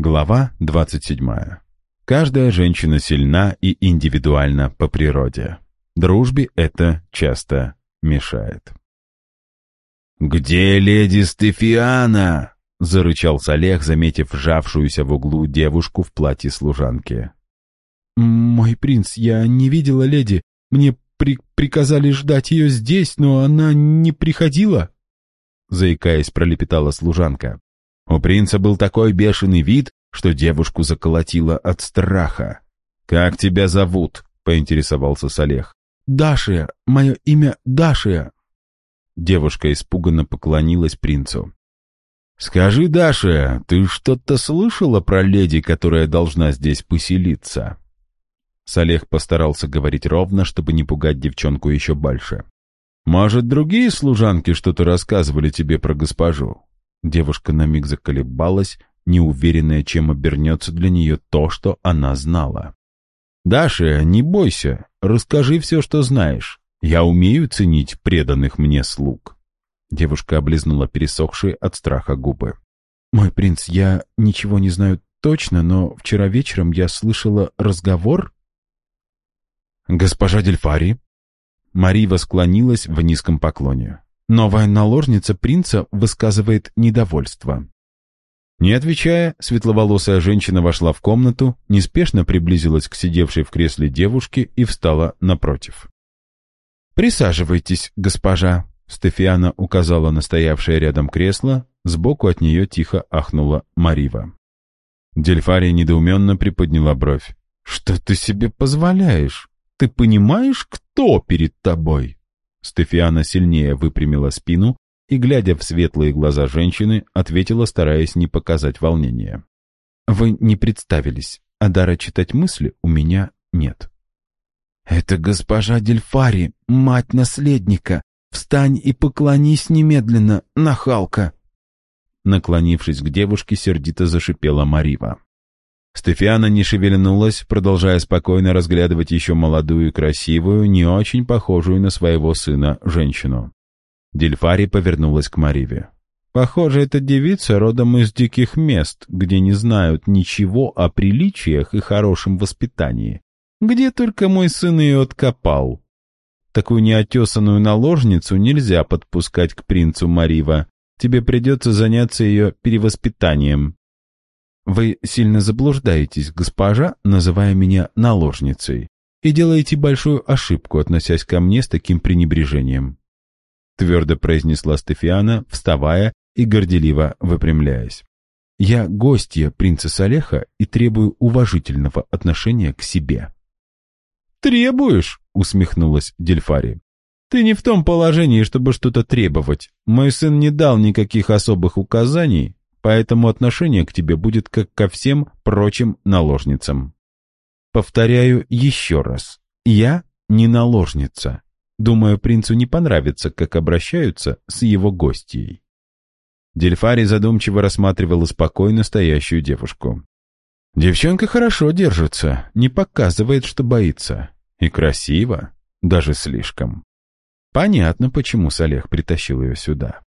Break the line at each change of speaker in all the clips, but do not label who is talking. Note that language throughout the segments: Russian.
Глава 27. Каждая женщина сильна и индивидуальна по природе. Дружбе это часто мешает.
«Где леди Стефиана?» — зарычал Салех, заметив вжавшуюся в углу девушку в платье служанки.
«Мой принц, я не видела леди. Мне при приказали ждать ее здесь, но она не приходила», — заикаясь, пролепетала служанка.
У принца был такой бешеный вид, что девушку заколотило от страха. «Как тебя зовут?» — поинтересовался Салех.
«Дашия, мое имя Дашия».
Девушка испуганно поклонилась принцу. «Скажи, Даша, ты что-то слышала про леди, которая должна здесь поселиться?» Салех постарался говорить ровно, чтобы не пугать девчонку еще больше. «Может, другие служанки что-то рассказывали тебе про госпожу?» Девушка на миг заколебалась, неуверенная, чем обернется для нее то, что она знала. «Даша, не бойся, расскажи все, что знаешь. Я умею ценить преданных мне слуг». Девушка облизнула пересохшие от страха губы.
«Мой принц, я ничего не знаю точно, но вчера вечером я слышала разговор...»
«Госпожа Дельфари?» Марива склонилась в низком поклоне.
Новая наложница принца высказывает недовольство.
Не отвечая, светловолосая женщина вошла в комнату, неспешно приблизилась к сидевшей в кресле девушке и встала напротив.
«Присаживайтесь, госпожа», — Стефиана указала на стоявшее рядом кресло, сбоку от нее тихо ахнула Марива.
Дельфария недоуменно приподняла бровь. «Что ты себе позволяешь? Ты понимаешь, кто перед тобой?» Стефиана сильнее выпрямила спину и, глядя в светлые глаза женщины, ответила, стараясь не показать волнения.
«Вы не представились, а дара читать мысли у меня нет». «Это госпожа Дельфари, мать наследника. Встань и поклонись немедленно, нахалка!»
Наклонившись к девушке, сердито зашипела Марива. Стефиана не шевельнулась, продолжая спокойно разглядывать еще молодую красивую, не очень похожую на своего сына, женщину. Дельфари повернулась к Мариве. «Похоже, эта девица родом из диких мест, где не знают ничего о приличиях и хорошем воспитании. Где только мой сын ее откопал. Такую неотесанную наложницу нельзя подпускать к принцу Марива. Тебе придется заняться ее перевоспитанием».
«Вы сильно заблуждаетесь, госпожа, называя меня наложницей, и делаете большую ошибку, относясь ко мне с таким пренебрежением»,
твердо произнесла Стефиана, вставая и горделиво выпрямляясь.
«Я гостья принца Салеха и требую уважительного отношения к себе».
«Требуешь?» — усмехнулась Дельфари. «Ты не в том положении, чтобы что-то требовать. Мой сын не дал никаких особых указаний, поэтому отношение к тебе будет как ко всем прочим наложницам. Повторяю еще раз, я не наложница. Думаю, принцу не понравится, как обращаются с его гостьей. Дельфари задумчиво рассматривала спокойно стоящую девушку. Девчонка хорошо держится, не показывает, что боится. И красиво, даже слишком. Понятно, почему Салех притащил ее сюда.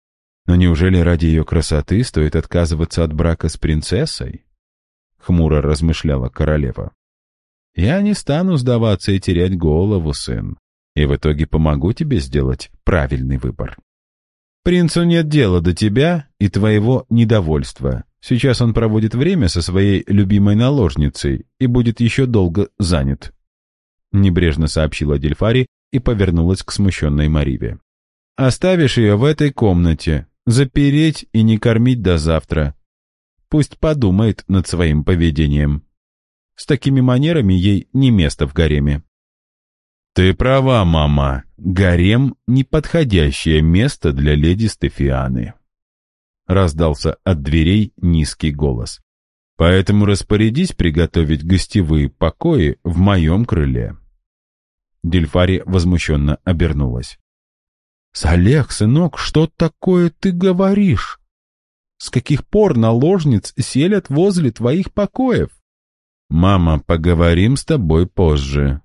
Но неужели ради ее красоты стоит отказываться от брака с принцессой? Хмуро размышляла королева. Я не стану сдаваться и терять голову, сын, и в итоге помогу тебе сделать правильный выбор. Принцу нет дела до тебя и твоего недовольства. Сейчас он проводит время со своей любимой наложницей и будет еще долго занят. Небрежно сообщила Дельфари и повернулась к смущенной Мариве. Оставишь ее в этой комнате, Запереть и не кормить до завтра. Пусть подумает над своим поведением. С такими манерами ей не место в гареме. «Ты права, мама. Гарем — неподходящее место для леди Стефианы», — раздался от дверей низкий голос. «Поэтому распорядись приготовить гостевые покои в моем крыле». Дельфари возмущенно обернулась.
«Салех, сынок, что такое ты говоришь? С каких пор наложниц селят возле твоих покоев?»
«Мама, поговорим с тобой позже.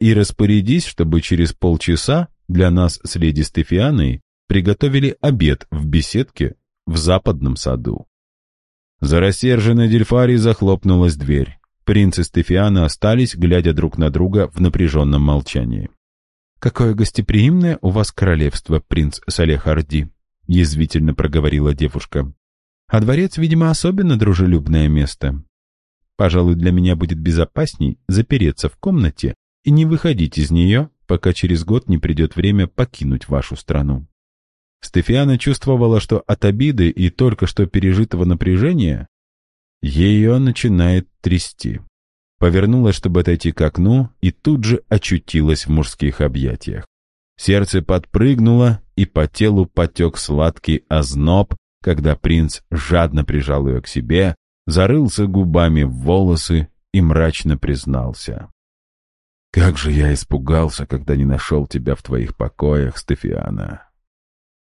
И распорядись, чтобы через полчаса для нас с леди Стефианой приготовили обед в беседке в западном саду». За рассерженной Дельфарией захлопнулась дверь. Принц и Стефиана остались, глядя друг на друга в напряженном молчании.
«Какое гостеприимное у вас королевство, принц Салехарди», — язвительно проговорила девушка. «А дворец, видимо, особенно дружелюбное место. Пожалуй, для меня будет безопасней запереться в комнате и не выходить из нее, пока через год не придет время покинуть вашу страну».
Стефиана чувствовала, что от обиды и только что пережитого напряжения ее начинает трясти. Повернулась, чтобы отойти к окну, и тут же очутилась в мужских объятиях. Сердце подпрыгнуло, и по телу потек сладкий озноб, когда принц жадно прижал ее к себе, зарылся губами в волосы и мрачно признался. «Как же я испугался, когда не нашел тебя в твоих покоях, Стефиана!